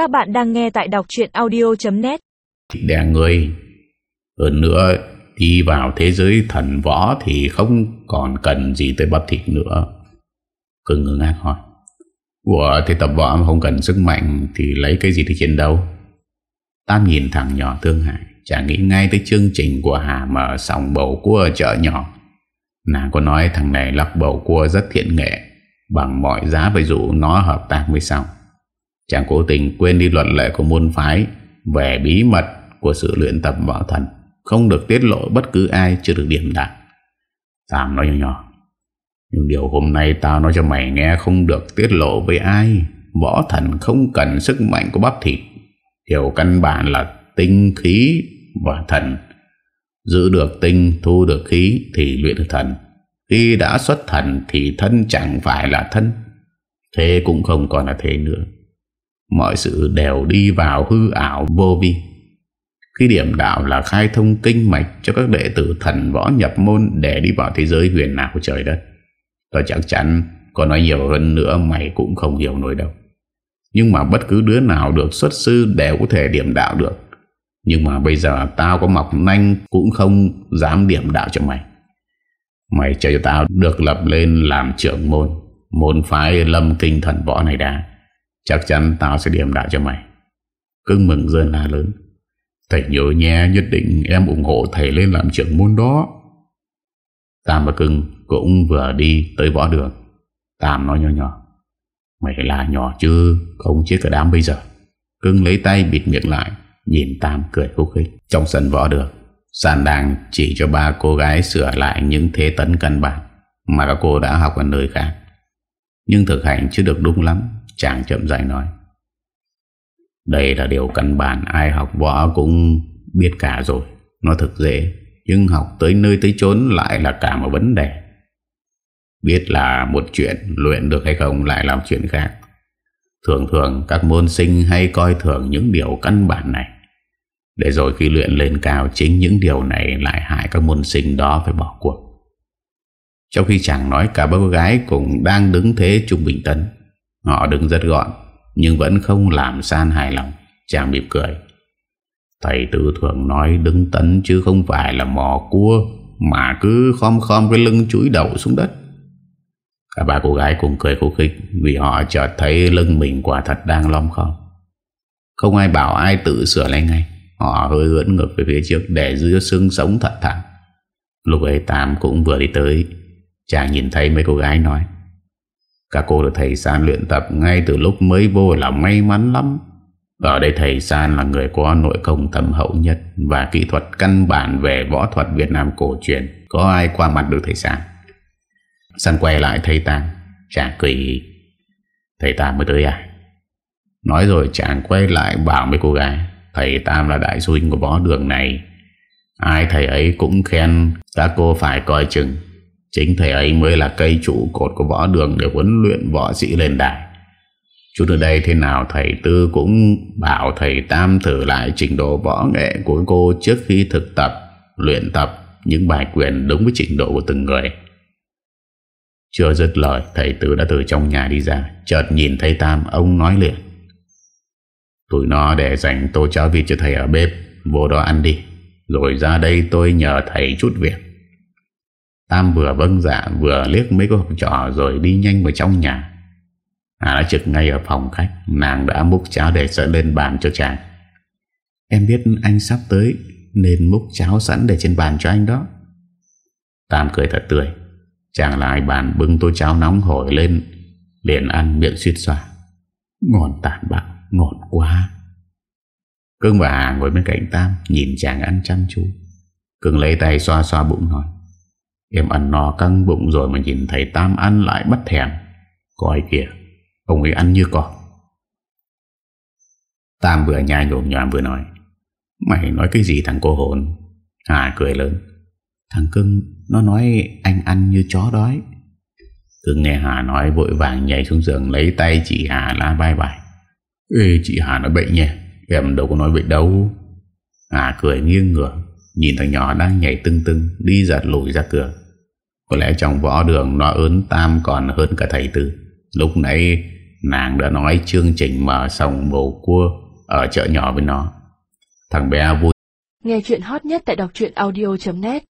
Các bạn đang nghe tại đọc chuyện audio.net Đè người. Hơn nữa, Đi vào thế giới thần võ Thì không còn cần gì tới bắp thịt nữa. Cưng ngưng ác hỏi. Ủa thì tập võ mà không cần sức mạnh Thì lấy cái gì để chiến đấu? Tam nhìn thằng nhỏ thương hại, Chả nghĩ ngay tới chương trình của Hà Mở sòng bầu cua ở chợ nhỏ. Nàng có nói thằng này lắc bầu cua rất thiện nghệ, Bằng mọi giá phải dụ nó hợp tác mới xong Chàng cố tình quên đi luật lệ của môn phái Về bí mật của sự luyện tập võ thần, Không được tiết lộ bất cứ ai, chưa được điểm đạt Tam nói nhỏ nhỏ, Nhưng điều hôm nay tao nói cho mày nghe Không được tiết lộ với ai. Võ thần không cần sức mạnh của bắp thịt. Điều căn bản là tinh khí và thần. Giữ được tinh, thu được khí Thì luyện được thần. Khi đã xuất thần thì thân chẳng phải là thân. Thế cũng không còn là thế nữa. Mọi sự đều đi vào hư ảo vô vi. Khi điểm đạo là khai thông kinh mạch Cho các đệ tử thần võ nhập môn Để đi vào thế giới huyền nào của trời đất. Tôi chắc chắn Có nói nhiều hơn nữa, mày cũng không hiểu nổi đâu. Nhưng mà bất cứ đứa nào được xuất sư Đều có thể điểm đạo được. Nhưng mà bây giờ tao có mọc nanh Cũng không dám điểm đạo cho mày. Mày cho tao được lập lên làm trưởng môn Môn phái lâm kinh thần võ này đã. Chắc chắn tao sẽ điểm đạo cho mày. Cưng mừng dân la lớn. Thầy nhớ nhé, nhất định em ủng hộ thầy lên làm trưởng môn đó. Tam và cưng cũng vừa đi tới võ đường. Tam nói nhỏ nhỏ. Mày là nhỏ chứ, Không chết cả đám bây giờ. Cưng lấy tay bịt miệng lại, Nhìn Tam cười khúc khích. Trong sân võ đường Sàn đang chỉ cho ba cô gái sửa lại những thế tấn căn bản Mà các cô đã học ở nơi khác. Nhưng thực hành chưa được đúng lắm. Chàng chậm dạy nói, Đây là điều căn bản, Ai học võ cũng biết cả rồi. Nó thực dễ, Nhưng học tới nơi tới chốn lại là cả một vấn đề. Biết là một chuyện, Luyện được hay không lại làm chuyện khác. Thường thường các môn sinh hay coi thường những điều căn bản này. Để rồi khi luyện lên cao, Chính những điều này lại hại các môn sinh đó phải bỏ cuộc. Trong khi chàng nói, cả ba cô gái cũng đang đứng thế trung bình tấn. Họ đứng rất gọn, Nhưng vẫn không làm san hài lòng. Chàng mỉm cười. Thầy tư thường nói đứng tấn Chứ không phải là mò cua, Mà cứ khom khom cái lưng chúi đầu xuống đất. Cả ba cô gái cùng cười khúc khích Vì họ chợt thấy lưng mình quả thật đang lom khom. Không ai bảo ai tự sửa lại ngay. Họ hơi ưỡn ngược về phía trước Để giữ xương sống thật thẳng Lúc ấy Tam cũng vừa đi tới. Chàng nhìn thấy mấy cô gái nói các cô được thầy San luyện tập ngay từ lúc mới vô là may mắn lắm. Ở đây thầy San là người có nội công thâm hậu nhất và kỹ thuật căn bản về võ thuật Việt Nam cổ truyền. Có ai qua mặt được thầy San? San quay lại thầy Tam, chàng cười. Thầy Tam mới tới à? Nói rồi chàng quay lại bảo mấy cô gái. Thầy Tam là đại sư của võ đường này. Ai thầy ấy cũng khen các cô phải coi chừng. Chính thầy ấy mới là cây trụ cột của võ đường để huấn luyện võ sĩ lên đài. Chút ở đây thế nào thầy Tư cũng bảo thầy Tam thử lại trình độ võ nghệ của cô trước khi thực tập, luyện tập những bài quyền đúng với trình độ của từng người. Chưa dứt lời, thầy Tư đã từ trong nhà đi ra, chợt nhìn thấy Tam, ông nói liền. Tụi nó để dành tô cháo vịt cho thầy ở bếp, vô đó ăn đi, rồi ra đây tôi nhờ thầy chút việc. Tam vừa vâng dạ vừa liếc mấy cô học trò rồi đi nhanh vào trong nhà. Hà đã trực ngay ở phòng khách, nàng đã múc cháo để sợ lên bàn cho chàng. Em biết anh sắp tới nên múc cháo sẵn để trên bàn cho anh đó. Tam cười thật tươi. Chàng lại bàn bưng tô cháo nóng hổi lên, liền ăn miệng suýt xoa. Ngon tàn bạc, ngon quá. Cưng và Hà ngồi bên cạnh Tam nhìn chàng ăn chăm chú. Cưng lấy tay xoa xoa bụng nói. Em ăn no căng bụng rồi mà nhìn thấy Tam ăn lại bắt thèm. Coi kìa, Ông ấy ăn như con. Tam vừa nhai nhồm nhòm vừa nói, Mày nói cái gì thằng cô hồn? Hà cười lớn, Thằng cưng, nó nói anh ăn như chó đói. Cưng nghe Hà nói vội vàng nhảy xuống giường Lấy tay chị Hà la bài bài, Ê, chị Hà nói bệnh nha Em đâu có nói bệnh đâu. Hà cười nghiêng ngửa. Nhìn thằng nhỏ đang nhảy tưng tưng, Đi giật lùi ra cửa. Có lẽ trong võ đường nó ớn tam còn hơn cả thầy tư. Lúc nãy nàng đã nói chương trình mở sòng bầu cua Ở chợ nhỏ với nó. Thằng bé vui. Nghe chuyện hot nhất tại đọc audio.net